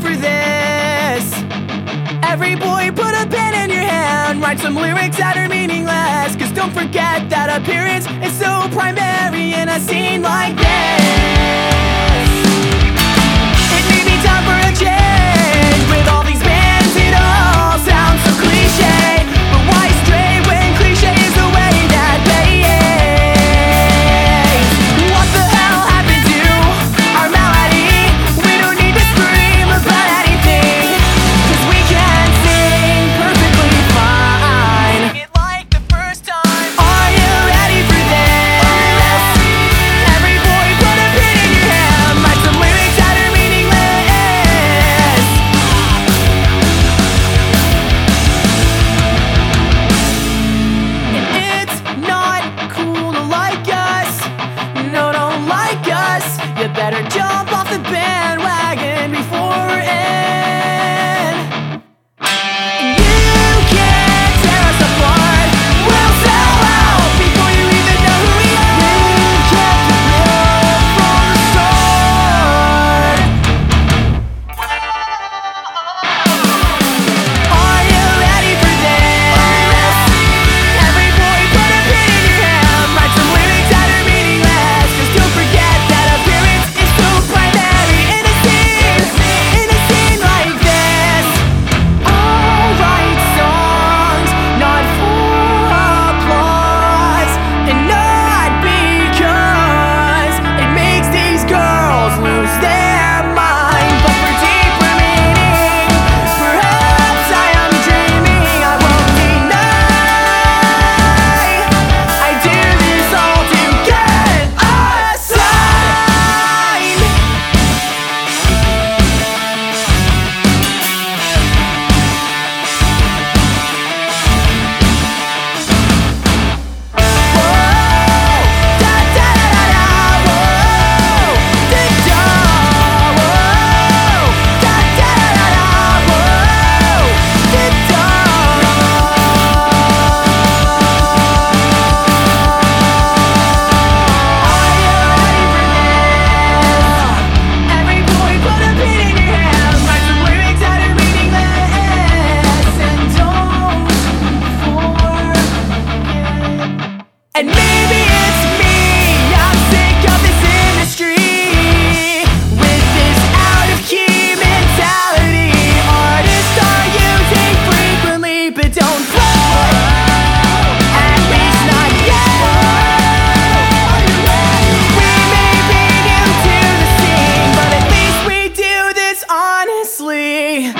for this. Every boy, put a pen in your hand, write some lyrics that are meaningless. Cause don't forget that appearance is so primary in a scene like this. And maybe it's me, I'm sick of this industry. With this out of key mentality Artists are using frequently but don't blow At least not yet. We may be new to the scene But at least we do this honestly.